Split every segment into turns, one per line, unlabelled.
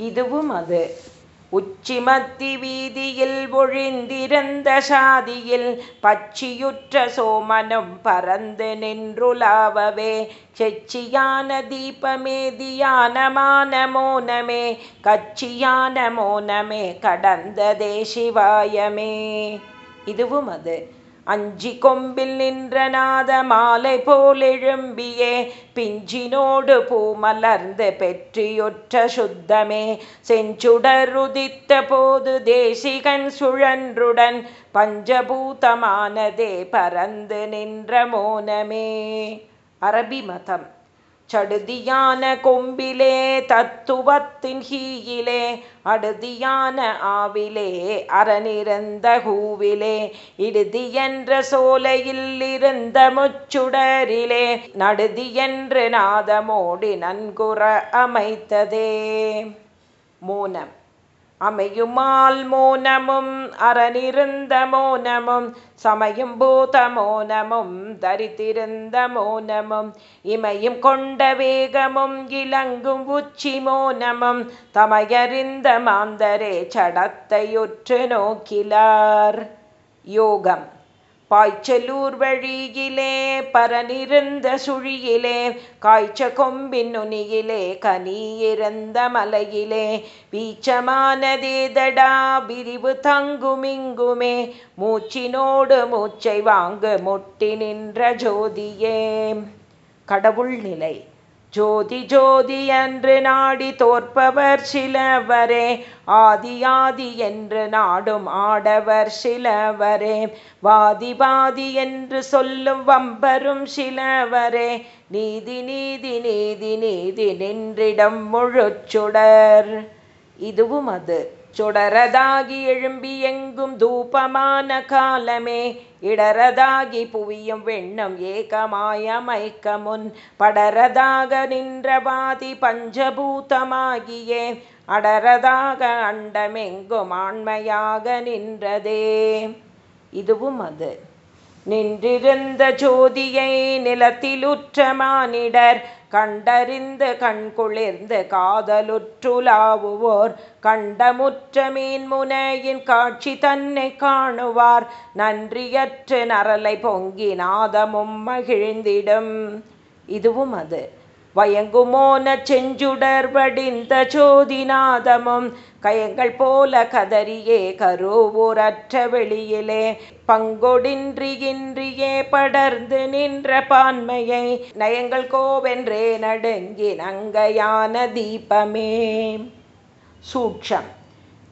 இதுவும் அது. உச்சிமத்தி வீதியில் ஒழிந்திருந்த சாதியில் பச்சியுற்ற சோமனும் பறந்து நின்றுலாவவே. செச்சியான தீபமே தியானமான மோனமே கச்சியான மோனமே கடந்ததே சிவாயமே. இதுவும் அது. அஞ்சி கொம்பில் நின்ற நாத மாலை போல் எழும்பியே பிஞ்சினோடு பூமலர்ந்து பெற்றியொற்ற சுத்தமே. செஞ்சுடர் உதித்த போது தேசிகன் சுழன்றுடன் பஞ்சபூதமானதே பறந்து நின்ற மோனமே. அரபி மதம் சடுதியான கொம்பிலே தத்துவத்தின் ஹீயிலே அடுதியான ஆவிலே அறநிறந்த ஹூவிலே இடுதி என்ற சோலையில் இருந்த முச்சுடரிலே நடுதி என்று நாதமோடி நன்குற அமைத்ததே மோனம் அமையுமால் மோனமும் அறனிருந்த மோனமும் சமயம் பூத மோனமும் தரித்திருந்த மோனமும் இமையும் கொண்ட வேகமும் இலங்கும் உச்சி மோனமும் தமையறிந்த மாந்தரே சடத்தையுற்று நோக்கிலார் யோகம். பாய்ச்சலூர் வழியிலே பரனிருந்த சுழியிலே காய்ச்ச கொம்பின் நுனியிலே கனியிருந்த மலையிலே வீச்சமானதேதடா விரிவு தங்குமிங்குமே மூச்சினோடு மூச்சை வாங்கு முட்டி நின்ற ஜோதியே. கடவுள் நிலை. ஜோதி ஜோதி என்று நாடி தோற்பவர் சிலவரே. ஆதி ஆதி என்று நாடும் ஆடவர் சிலவரே. வாதி வாதி என்று சொல்லும் வம்பரும் சிலவரே. நீதி நீதி நீதி நீதி நின்றிடம் முழுச்சுடர் இதுவும் அது. சுடரதாகி எழும்பி எங்கும் தூபமான காலமே. இடரதாகி புவியும் வெண்ணம் ஏகமாயமைக்க முன் படரதாக நின்றபாதி பஞ்சபூதமாகியே அடரதாக அண்டமெங்கும் ஆண்மையாக நின்றதே. இதுவும் அது. நின்றிருந்த ஜோதியை நிலத்திலுற்ற மானிடர் கண்டறிந்து கண்குளிர்ந்து காதலுற்றுலாவுவோர் கண்டமுற்ற மீன்முனையின் காட்சி தன்னை காணுவார். நன்றியற்று நரலை பொங்கி நாதமும் மகிழ்ந்திடும். இதுவும் அது. வயங்குமோன செஞ்சுடர் வடிந்த ஜோதிநாதமும் கயங்கள் போல கதறியே கருவூரற்ற வெளியிலே பங்கொடின்றியின்றியே படர்ந்து நின்ற பான்மையை நயங்கள் கோவென்றே நடுங்கி நங்கையான தீபமே. சூட்சம்.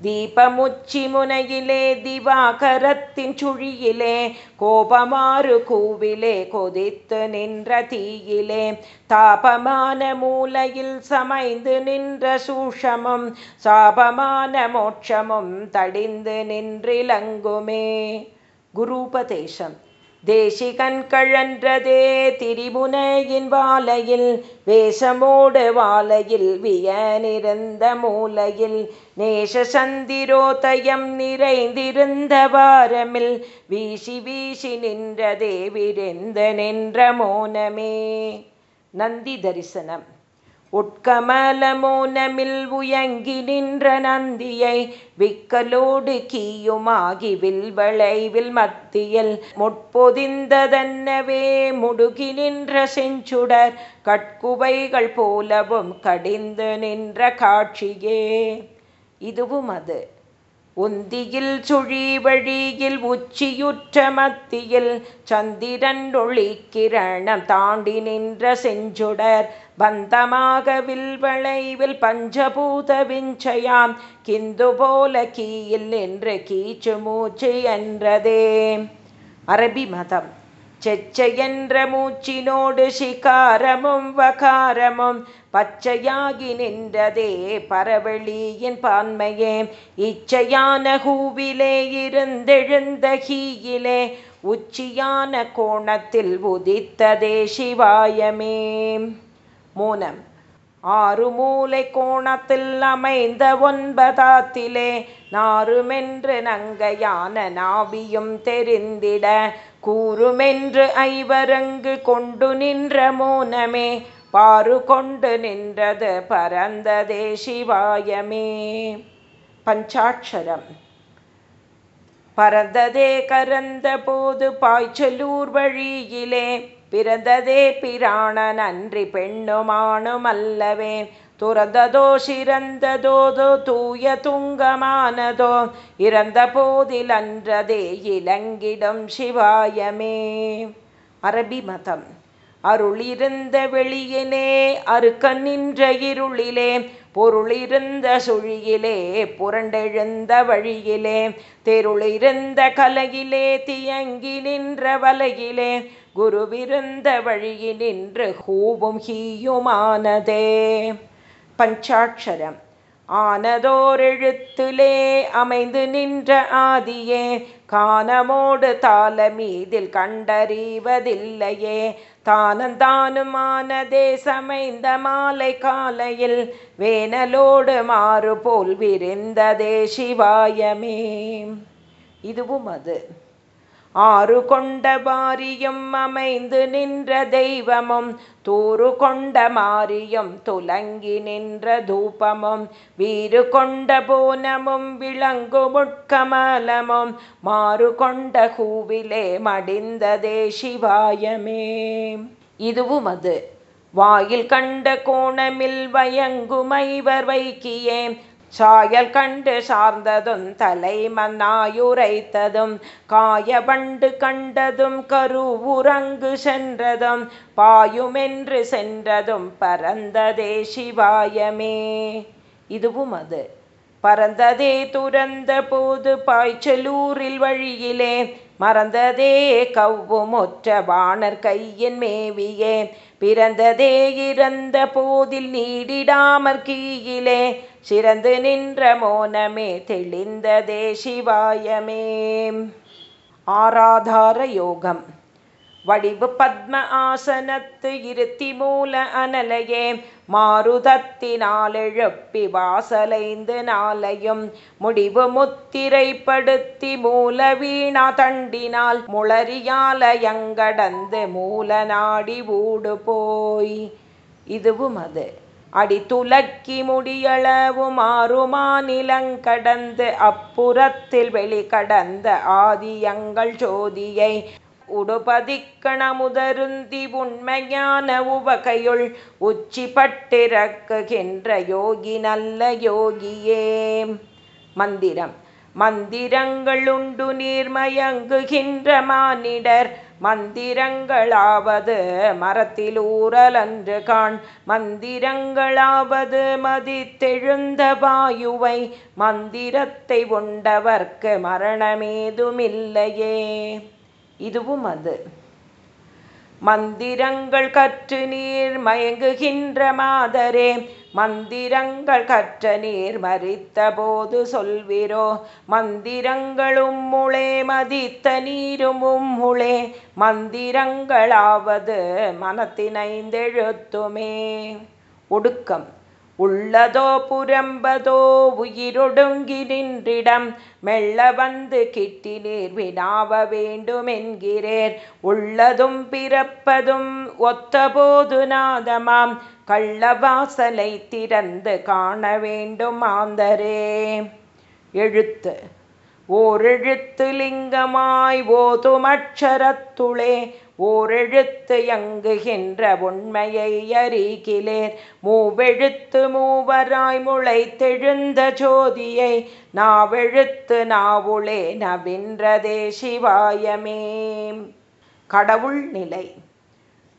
தீபமுச்சி முனையிலே திவாகரத்தின் சுழியிலே கோபமாறு கூவிலே கொதித்து நின்ற தீயிலே தாபமான மூலையில் சமைந்து நின்ற சூஷமும் சாபமான மோட்சமும் தடிந்து நின்றிலங்குமே குருபதேசம் தேசிகன் கழன்றதே திரிமுனையின் வாலையில் வேஷமோடு வாலையில் நிறந்த மூலையில் நேச சந்திரோதயம் நிறைந்திருந்த வாரமில் வீசி வீசி நின்றதே விரிந்த நின்ற மோனமே. நந்தி தரிசனம். உட்கமலமோனமில் உயங்கி நின்ற நந்தியை விக்கலோடு கீயுமாகி வில்வளைவில் மத்தியில் முட்பொதிந்ததன்னவே முடுகி நின்ற செஞ்சுடர் கட்குவைகள் போலவும் கடிந்து நின்ற காட்சியே. இதுவும் அது. உந்தியில் சுழி வழியில் உச்சியுற்ற மத்தியில் சந்திரன் ஒளிக்கிரணம் தாண்டி நின்ற செஞ்சுடர் பந்தமாக வில்வளைவில் பஞ்சபூத விஞ்சயாம் கிந்து போல கீயில் என்று கீச்சு மூச்சு என்றதே. அரபி மதம் செச்சையென்ற மூச்சினோடு சிகாரமும் வகாரமும் பச்சையாகி நின்றதே பரவழியின் பான்மையே. இச்சையான ஹூவிலே இருந்தெழுந்த ஹீயிலே உச்சியான கோணத்தில் உதித்ததே சிவாயமே. மூனம். ஆறு மூலை கோணத்தில் அமைந்த ஒன்பதாத்திலே நாருமென்று நங்கையான நாவியும் தெரிந்திட கூறுமென்று ஐவரங்கு கொண்டு நின்ற மோனமே பாரு கொண்டு நின்றது பரந்ததே சிவாயமே. பஞ்சாட்சரம். பரந்ததே கரந்த போது பாய்ச்சலூர் வழியிலே பிறந்ததே பிராணன் அன்றி பெண்ணுமானும் அல்லவே. துறந்ததோ சிறந்ததோதோ தூய துங்கமானதோ இறந்த போதில் அன்றதே இலங்கிடும் சிவாயமே. அரபி மதம். அருளிருந்த வெளியிலே அறுக்க நின்ற இருளிலே பொருளிருந்த சுழியிலே புரண்டெழுந்த வழியிலே தெருளிருந்த கலையிலே தியங்கி நின்ற வலையிலே குருவிருந்த வழியில் நின்று ஹூவும் ஹீயுமானதே. பஞ்சாட்சரம். ஆனதோரெழுத்துலே அமைந்து நின்ற ஆதியே காணமோடு தாள மீதில் கண்டறிவதில்லையே தானந்தானுமானதே சமைந்த மாலை காலையில் வேனலோடு மாறு போல் விரிந்ததே சிவாயமே. இதுவும் அது. ஆறு கொண்ட பாரியம் அமைந்து நின்ற தெய்வமும் தூறு கொண்ட மாரியம் துலங்கி நின்ற தூபமும் வீறு கொண்ட போனமும் விளங்கு முட்கமலமும் மாறு கொண்ட கூவிலே மடிந்ததே சிவாயமே. இதுவும் அது. வாயில் கண்ட கோணமில் வயங்குமைவர் வைக்கியே சாயல் கண்டு சார்ந்ததும் தலை மன்னாயுரைத்ததும் காயபண்டு கண்டதும் கருவுரங்கு சென்றதும் பாயுமென்று சென்றதும் பரந்ததே சிவாயமே. இதுவும் அது. பறந்ததே துறந்த போது பாய்ச்சலூரில் வழியிலே மறந்ததே கவ்வும் ஒற்ற வாணர் கையின் மேவியே. பிறந்ததே இறந்த போதில் நீடிடாமற் கீயிலே சிறந்து நின்ற மோனமே தெளிந்ததே சிவாயமே. ஆராதார யோகம். வடிவு பத்ம ஆசனத்து இருத்தி மூல அனலையே மாருதத்தினாலெழுப்பி வாசலைந்து நாளையும் முடிவு முத்திரைப்படுத்தி மூல வீணா தண்டினால் முளறியாலயங்கடந்து மூல நாடி ஊடு போய் இதுவும் அது. அடித்துலக்கி முடியளவு மாறுமாநிலங்கடந்து அப்புறத்தில் வெளிக்கடந்த ஆதியங்கள் ஜோதியை உடுபதிக்கணமுதருந்தி உண்மையான உவகையுள் உச்சி பட்டிறக்குகின்ற யோகி நல்ல யோகியே. மந்திரம். மந்திரங்கள் உண்டு நீர்மயங்குகின்ற மானிடர் மந்திரங்களாவது மரத்தில் ஊரலன்று காண். மந்திரங்களாவது மதித்தெழுந்த வாயுவை மந்திரத்தை உண்டவர்க்கு மரணமேதுமில்லையே. இதுவும் அது. மந்திரங்கள் கற்று நீர் மயங்குகின்ற மாதரே மந்திரங்கள் கற்ற நீர் மறித்த போது சொல்விரோ மந்திரங்களும் முளே மதித்த நீரும் உம்முளே மந்திரங்களாவது மனத்தினைந்தெழுத்துமே. ஒடுக்கம். உள்ளதோ புறம்பதோ உயிரொடுங்கி நின்றிடம். மெல்ல வந்து கிட்டி நீர் வினாவ வேண்டுமென்கிறேர். உள்ளதும் பிறப்பதும் ஒத்தபோது நாதமாம். கள்ளவாசலை திறந்து காண வேண்டும் ஆந்தரே. எழுத்து. ஓரெழுத்து லிங்கமாய் ஓதுமட்சரத்துளே. ஓரெழுத்து யங்குகின்ற உண்மையை அறிகிலேர். மூவெழுத்து மூவராய் முளைத்தெழுந்த ஜோதியை நாவெழுத்து நாவுளே நவின்றதே சிவாயமே. கடவுள் நிலை.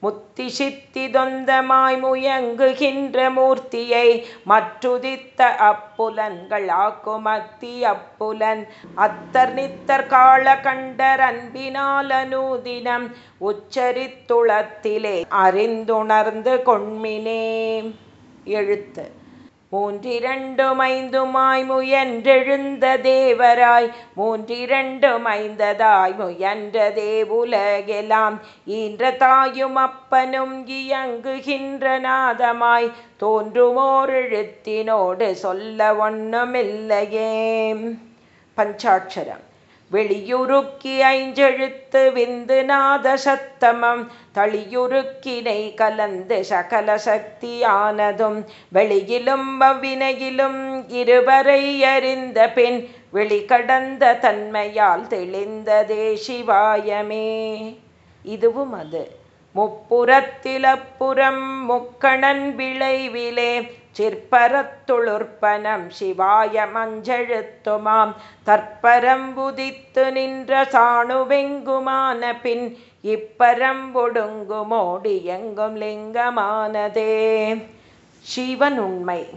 முத்தி சித்தி தொந்தமாய் முயங்குகின்ற மூர்த்தியை மற்றுதித்த அப்புலன்கள் ஆக்குமத்தி அப்புலன். அத்தர் நித்தர் கால கண்டர் அன்பினால் அனூதினம் உச்சரித்துளத்திலே அறிந்துணர்ந்து கொண்மினே. எழுத்து. மூன்றிரண்டுமைந்துமாய் முயன்றெழுந்த தேவராய் மூன்றிரண்டுமைந்ததாய் முயன்ற தேவுலகெல்லாம் ஈன்ற தாயும் அப்பனும் இயங்குகின்ற நாதமாய் தோன்றுமோர் எழுத்தினோடு சொல்ல ஒண்ணுமில்லையே. பஞ்சாட்சரம். வெளியுருக்கி ஐஞ்செழுத்து விந்து நாத சத்தமம் தளியுருக்கினை கலந்து சகல சக்தியானதும் வெளியிலும் அவ்வினையிலும் இருவரை அறிந்த பின் வெளிக்கடந்த தன்மையால் தெளிந்ததே சிவாயமே. இதுவும் அது. முப்புறத்திலப்புறம் முக்கணன் விளைவிலே சிற்பரத்துளுர்ப்பனம் சிவாய மஞ்செழுத்துமாம். தற்பரம்புதித்து நின்ற சாணுவெங்குமான பின் இப்பரம்பொடுங்குமோடி எங்கும் லிங்கமானதே. சிவன் உண்மை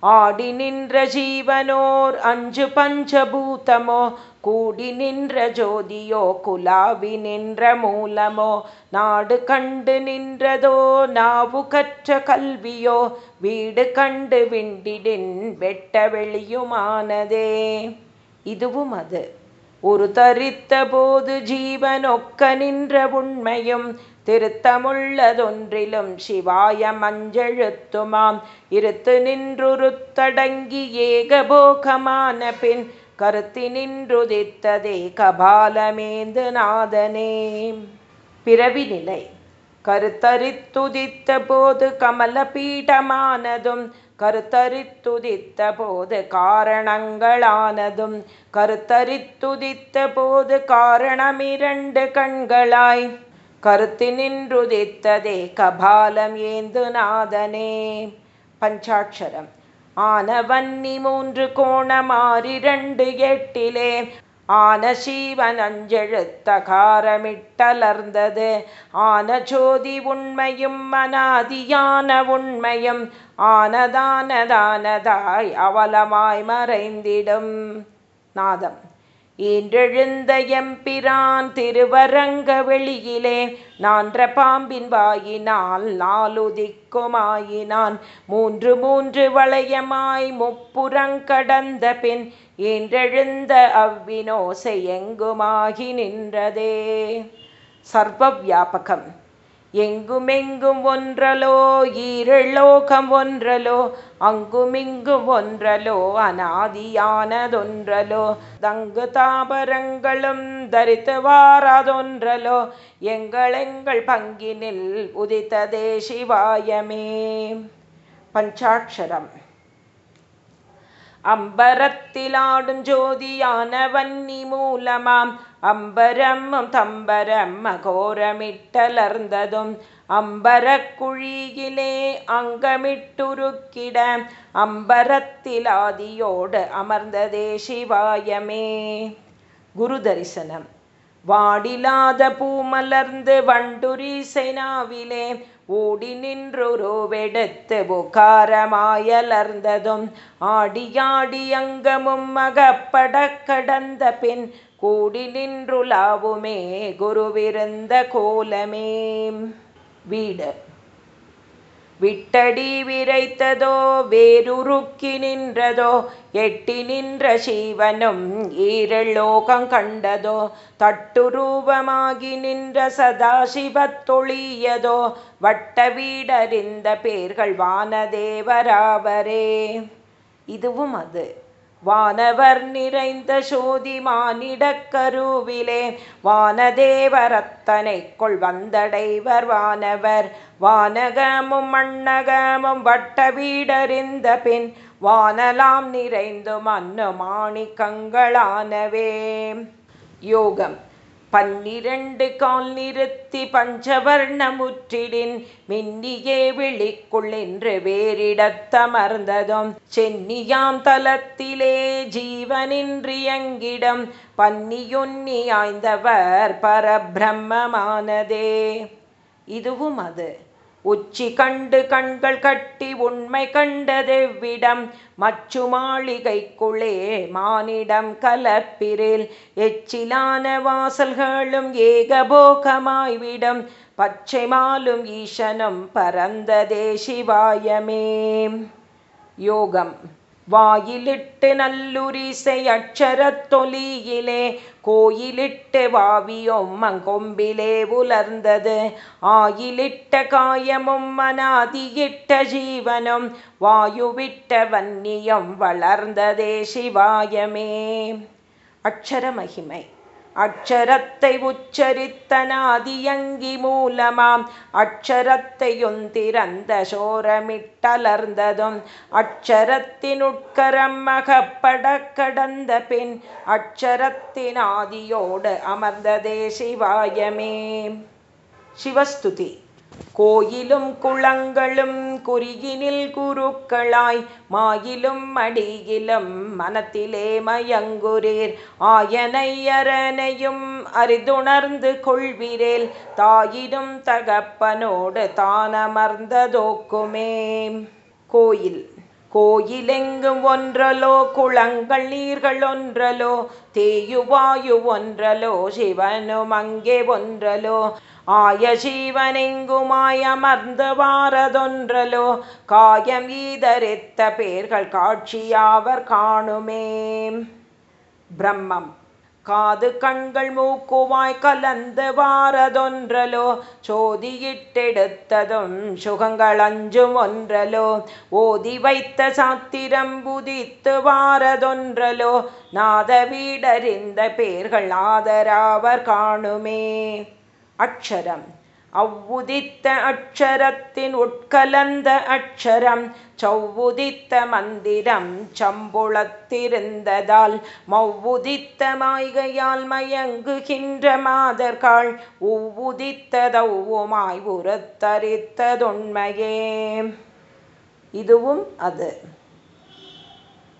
ஆடி நின்ற ஜீவனோர் அஞ்சு பஞ்சபூதமோ கூடி நின்ற ஜோதியோ குலாவி நின்ற மூலமோ நாடு கண்டு நின்றதோ நாவு கற்ற கல்வியோ வீடு கண்டு விண்டிடின் வெட்ட வெளியுமானதே. இதுவும் அது. ஒரு தரித்த போது ஜீவனொக்க நின்ற உண்மையும் திருத்தமுள்ளதொன்றிலும் சிவாய மஞ்செழுத்துமாம். இருத்து நின்றுருத்தடங்கி ஏகபோகமான பின் கருத்தி நின்றுதித்ததே கபாலமேந்து நாதனே பிறவி நிலை. கருத்தரித்துதித்த போது கமல பீடமானதும் கருத்தரித்துதித்த போது காரணங்களானதும் கருத்தரித்துதித்த போது காரணமிரண்டு கண்களாய் கருத்தி நின்றுதித்ததே கபாலம் ஏந்து நாதனே பஞ்சாட்சரம். ஆனவன்னி மூன்று கோணமாறிரண்டு எட்டிலே ஆன சீவன் அஞ்செழுத்தகாரமிட்டலர்ந்தது ஆன ஜோதி உண்மையும் மனாதியான உண்மையும் ஆனதானதானதாய் அவலமாய் மறைந்திடும். நாதம். ஈன்றெழுந்த எம்பிரான் திருவரங்க வெளியிலே நான்ற பாம்பின் வாயினால் நாலுதிக்குமாயினான் மூன்று மூன்று வளையமாய் முப்புறங்கடந்த பின் ஈன்றெழுந்த அவ்வினோசை எங்குமாகி நின்றதே. சர்வ வியாபகம். எங்குமெங்கும் ஒன்றலோ ஈரலோகம் ஒன்றலோ அங்குமிங்கும் ஒன்றலோ அநாதியானதொன்றலோ தங்கு தாபரங்களும் தரித்து வாராதொன்றலோ எங்களெங்கள் பங்கினில் உதித்ததே சிவாயமே. பஞ்சாட்சரம். அம்பரத்திலாடும் ஜோதியான வன்னி மூலமாம். அம்பரம்மும் தம்பரம் அகோரமிட்டலர்ந்ததும் அம்பரக்குழியிலே அங்கமிட்டுருக்கிட. அம்பரத்திலாதியோடு அமர்ந்ததே சிவாயமே. குரு தரிசனம் வாடிலாத பூமலர்ந்து வண்டுரி நாவிலே ஓடி நின்றுருவெடுத்து புகாரமாயலர்ந்ததும் ஆடியாடி அங்கமும் மகப்பட கடந்த பின் கூடி நின்றுலாவுமே குருவிருந்த கோலமே. வீடு. விட்டடி விரைத்ததோ வேருருக்கி நின்றதோ எட்டி நின்ற சீவனும் ஈரலோகம் கண்டதோ தட்டுரூபமாகி நின்ற சதாசிவத்தொழியதோ வட்ட வீடறிந்த பேர்கள் வானதேவராவரே இதுவும் அது. வானவர் நிறைந்த சோதி மானிடக்கருவிலே வானதேவரத்தனைக்குள் வந்தடைவர் வானவர். வானகமும் மண்ணகமும் வட்ட வீடறிந்த பின் வானலாம் நிறைந்து மன்னு மாணிக்கங்களானவே. யோகம். பன்னிரண்டு கால் நிறுத்தி பஞ்சவர்ணமுற்றிடின் மின்னியே விழிக்குள் என்று வேறிடத்தமர்ந்ததும் சென்னியாம் தலத்திலே ஜீவனின்றியங்கிடம் பன்னியுன்னி ஆய்ந்தவர் பரபிரம்மமானதே. இதுவும் அது. உச்சி கண்டு கண்கள் கட்டி உண்மை கண்டதெவ்விடம்? மச்சு மாளிகைக்குள்ளே மானிடம் கலப்பிரில் எச்சிலான வாசல்களும் ஏகபோகமாய்விடம். பச்சை மாலும் ஈசனும் பரந்ததே சிவாயமே. யோகம். வாயிலிட்டு நல்லுரிசை அச்சரத்தொலியிலே கோயிலிட்டு வாவியும் அங்கொம்பிலே உலர்ந்தது. ஆயிலிட்ட காயமும் மனாதியிட்ட ஜீவனும் வாயுவிட்ட வன்னியம் வளர்ந்ததே சிவாயமே. அக்ஷர மகிமை அக்ஷரத்தை உச்சரித்தனாதியங்கி மூலமாம். அக்ஷரத்தையொந்திறந்த சோரமிட்டலர்ந்ததும் அக்ஷரத்தினுட்கரம் அகப்பட கடந்த பின் அக்ஷரத்தினாதியோடு அமர்ந்ததே சிவாயமே. சிவஸ்துதி. கோயிலும் குளங்களும் குறியினில் குருக்களாய் மாயிலும் அடியிலும் மனத்திலே மயங்குரீர். ஆயனையரனையும் அறிதுணர்ந்து அரிதுணர்ந்து கொள்விரேல் தாயினும் தகப்பனோடு தானமர்ந்ததோக்குமே. கோயில். கோயிலெங்கும் ஒன்றலோ குளங்கள் நீர்கள் ஒன்றலோ தேயுவாயு ஒன்றலோ சிவனும் அங்கே ஒன்றலோ ஆய ஜீவனெங்குமாயமர்ந்து வாரதொன்றலோ காயம் ஈதரித்த பேர்கள் காட்சியாவர் காணுமே. பிரம்மம். காது கண்கள் மூக்குவாய் கலந்து வாரதொன்றலோ சோதியிட்டெடுத்ததும் சுகங்கள் அஞ்சும் ஒன்றலோ ஓதி வைத்த சாத்திரம் புதித்து வாரதொன்றலோ நாத வீடறிந்த பேர்கள் ஆதராவர் காணுமே. அக்ஷரம். அவ்வுதித்த அக்ஷரத்தின் உட்கலந்த அக்ஷரம் சவ்வுதித்த மந்திரம் சம்புளத்திருந்ததால் மவ்வுதித்த மாய்கையால் மயங்குகின்ற மாதர்காள் உவ்வுதித்ததவ்வுமாய் உரத்தரித்ததுண்மையே. இதுவும் அது.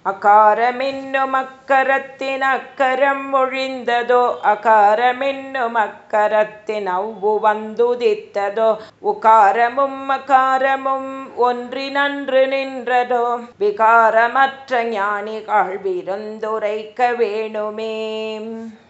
அகாரமென்னும் அக்கரத்தின் அக்கரம் ஒழிந்ததோ அகாரமென்னும் அக்கரத்தின் அவ்வு வந்துதித்ததோ உகாரமும் அகாரமும் ஒன்றி நன்று நின்றதோ விகாரமற்ற ஞானிகள் விருந்துரைக்க வேணுமே.